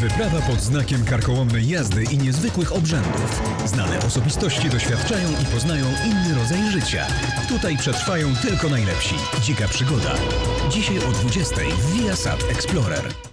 Wyprawa pod znakiem karkołomnej jazdy i niezwykłych obrzędów. Znane osobistości doświadczają i poznają inny rodzaj życia. Tutaj przetrwają tylko najlepsi. Dzika przygoda. Dzisiaj o 20 w Viasat Explorer.